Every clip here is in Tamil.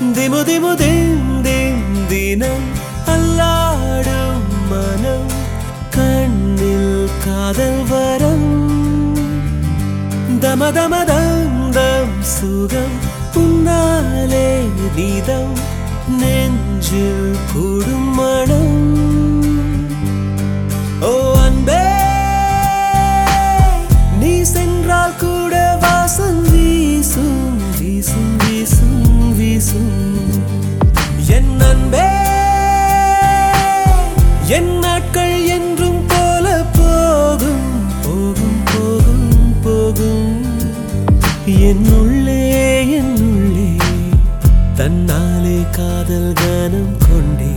திமு திமு திம் திம் தினம் அல்லாடும் மனம் கண்ணில் காதல் வரம். தம தம தம் தம் சுகம் உன்னாலே நீதம். நெஞ்சில் கூடும் மனம். തന്നാലേ കാതൽ ഗാനം കൊണ്ടേ.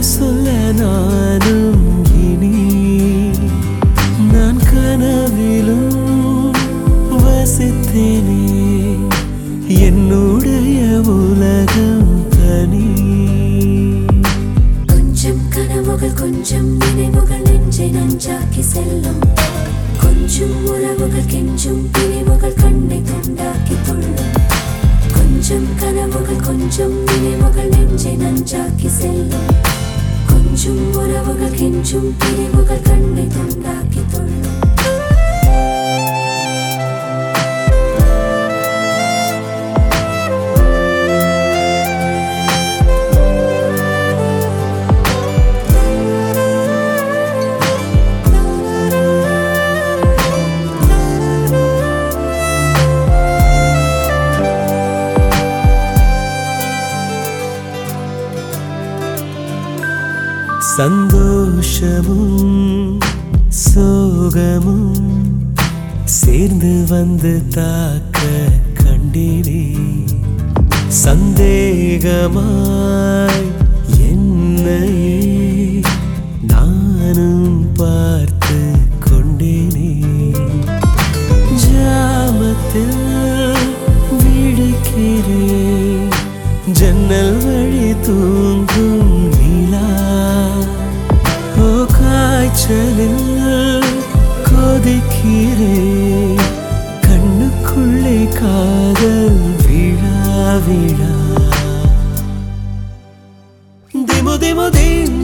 சொல்ல நானும் இனி நான் கனவிலும் வசித்தேனே. என்னுடைய உலகம் தனி. கொஞ்சம் கனவுகள் கொஞ்சம் நினைவுகள் நெஞ்சை நஞ்சாக்கி செல்லும். கொஞ்சம் உறவுகள் கெஞ்சும் பிரிவுகள் கண்ணை துண்டாக்கி துள்ளும் கொஞ்சம் கனவுகள் கொஞ்சம் நினைவுகள் நெஞ்சை நஞ்சாக்கி செல்லும். உறவுகள் கெஞ்சும் பிரிவுகள் கண்ணை சந்தோஷமும் சோகமும் சேர்ந்து வந்து தாக்க கண்டினே. சந்தேகமாய் என்னையே நானும் பார்த்து கொண்டேனே. ஜாமத்தில் விழிக்கிறேன் ஜன்னல் வழி தூ காய்ச்சலில் கொதிக்கிறேன் கண்ணுக்குள்ளே காதல் விழா விழா திமு திமு திம்